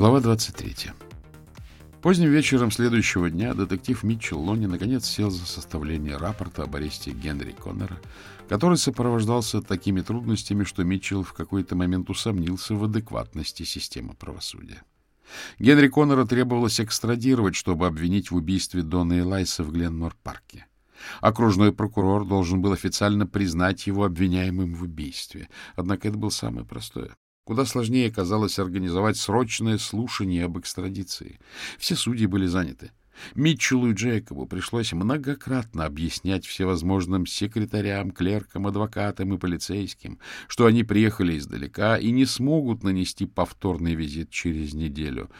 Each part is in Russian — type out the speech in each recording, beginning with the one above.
Глава 23. Поздним вечером следующего дня детектив Митчелл Лони наконец сел за составление рапорта об аресте Генри Коннора, который сопровождался такими трудностями, что Митчелл в какой-то момент усомнился в адекватности системы правосудия. Генри Коннора требовалось экстрадировать, чтобы обвинить в убийстве Дона Элайса в Гленмор-парке. Окружной прокурор должен был официально признать его обвиняемым в убийстве. Однако это было самое простое. Куда сложнее оказалось организовать срочное слушание об экстрадиции. Все судьи были заняты. Митчеллу и Джейкобу пришлось многократно объяснять всевозможным секретарям, клеркам, адвокатам и полицейским, что они приехали издалека и не смогут нанести повторный визит через неделю.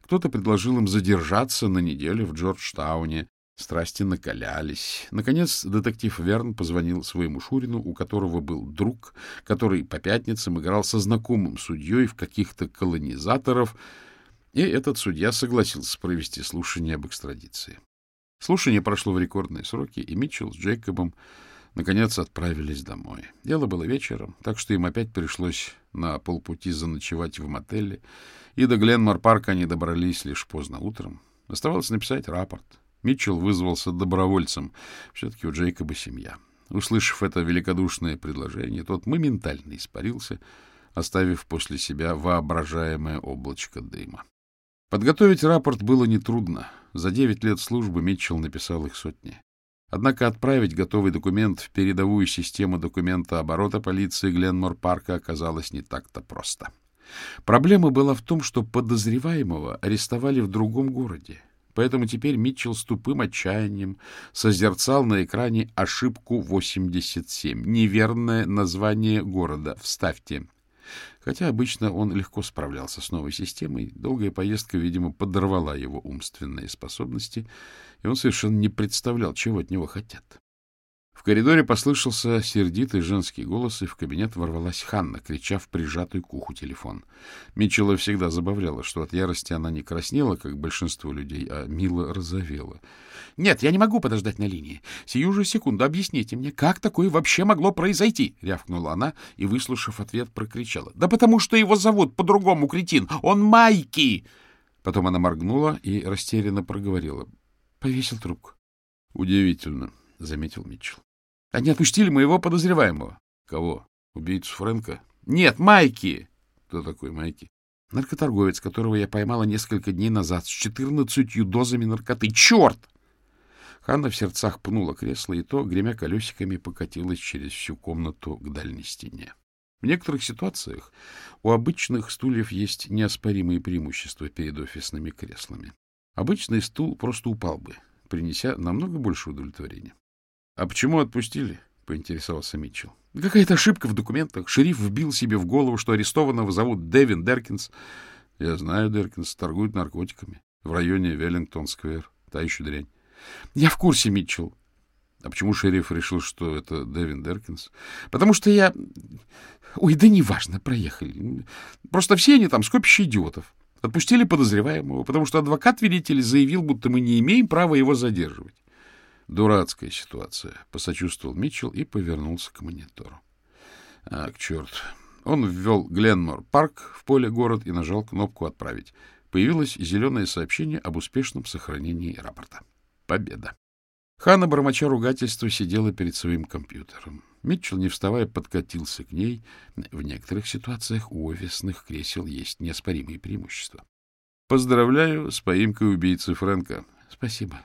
Кто-то предложил им задержаться на неделю в Джорджтауне, Страсти накалялись. Наконец детектив Верн позвонил своему Шурину, у которого был друг, который по пятницам играл со знакомым судьей в каких-то колонизаторов, и этот судья согласился провести слушание об экстрадиции. Слушание прошло в рекордные сроки, и Митчелл с Джейкобом наконец отправились домой. Дело было вечером, так что им опять пришлось на полпути заночевать в мотеле, и до Гленмор-парка они добрались лишь поздно утром. Оставалось написать рапорт. Митчелл вызвался добровольцем. Все-таки у Джейкоба семья. Услышав это великодушное предложение, тот моментально испарился, оставив после себя воображаемое облачко дыма. Подготовить рапорт было нетрудно. За девять лет службы Митчелл написал их сотни. Однако отправить готовый документ в передовую систему документа оборота полиции Гленмор-парка оказалось не так-то просто. Проблема была в том, что подозреваемого арестовали в другом городе, Поэтому теперь Митчелл с тупым отчаянием созерцал на экране ошибку 87, неверное название города. Вставьте. Хотя обычно он легко справлялся с новой системой, долгая поездка, видимо, подорвала его умственные способности, и он совершенно не представлял, чего от него хотят. В коридоре послышался сердитый женский голос, и в кабинет ворвалась Ханна, крича в прижатый к уху телефон. Митчелла всегда забавляла, что от ярости она не краснела, как большинство людей, а мило розовела. — Нет, я не могу подождать на линии. Сию же секунду объясните мне, как такое вообще могло произойти? — рявкнула она и, выслушав ответ, прокричала. — Да потому что его зовут по-другому, кретин. Он Майки! Потом она моргнула и растерянно проговорила. — Повесил трубку. — Удивительно, — заметил Митчелл. Они отпустили моего подозреваемого. Кого? Убийцу Фрэнка? Нет, Майки. Кто такой Майки? Наркоторговец, которого я поймала несколько дней назад с четырнадцатью дозами наркоты. Черт! Ханна в сердцах пнула кресло, и то, гремя колесиками, покатилась через всю комнату к дальней стене. В некоторых ситуациях у обычных стульев есть неоспоримые преимущества перед офисными креслами. Обычный стул просто упал бы, принеся намного больше удовлетворения. — А почему отпустили? — поинтересовался Митчелл. — Какая-то ошибка в документах. Шериф вбил себе в голову, что арестованного зовут Дэвин Деркинс. — Я знаю, Деркинс торгует наркотиками в районе Веллингтон-сквер. Та еще дрянь. — Я в курсе, Митчелл. — А почему шериф решил, что это Дэвин Деркинс? — Потому что я... Ой, да неважно, проехали. Просто все они там скопище идиотов. Отпустили подозреваемого, потому что адвокат-велитель заявил, будто мы не имеем права его задерживать. Дурацкая ситуация, — посочувствовал Митчелл и повернулся к монитору. Ах, черт. Он ввел Гленмор Парк в поле город и нажал кнопку «Отправить». Появилось зеленое сообщение об успешном сохранении рапорта. Победа. Ханна, бормоча ругательства, сидела перед своим компьютером. Митчелл, не вставая, подкатился к ней. В некоторых ситуациях у офисных кресел есть неоспоримые преимущества. — Поздравляю с поимкой убийцы Фрэнка. — Спасибо.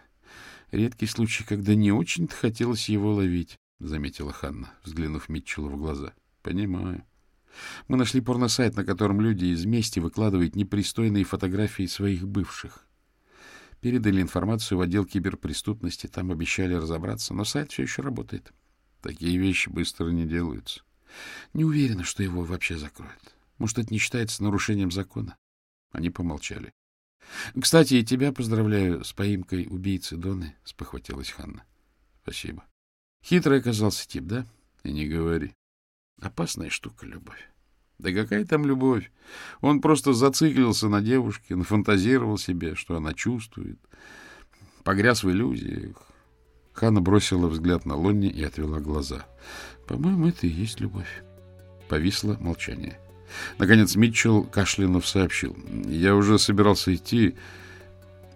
Редкий случай, когда не очень-то хотелось его ловить, — заметила Ханна, взглянув Митчеллу в глаза. — Понимаю. Мы нашли порносайт, на котором люди из мести выкладывают непристойные фотографии своих бывших. Передали информацию в отдел киберпреступности, там обещали разобраться, но сайт все еще работает. Такие вещи быстро не делаются. Не уверена, что его вообще закроют. Может, это не считается нарушением закона? Они помолчали. — Кстати, и тебя поздравляю с поимкой убийцы Доны, — спохватилась Ханна. — Спасибо. Хитрый оказался тип, да? И не говори. Опасная штука любовь. Да какая там любовь? Он просто зациклился на девушке, нафантазировал себе, что она чувствует. Погряз в иллюзиях. Ханна бросила взгляд на Лонни и отвела глаза. — По-моему, это и есть любовь. Повисло молчание. Наконец Митчелл кашлянув сообщил. — Я уже собирался идти.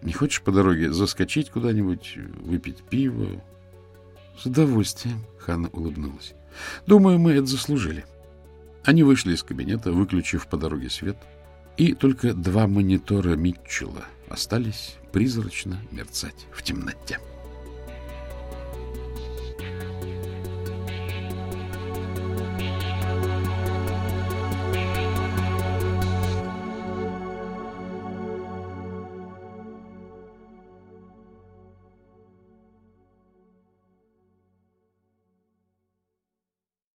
Не хочешь по дороге заскочить куда-нибудь, выпить пиво? — С удовольствием, — Ханна улыбнулась. — Думаю, мы это заслужили. Они вышли из кабинета, выключив по дороге свет, и только два монитора Митчелла остались призрачно мерцать в темноте. —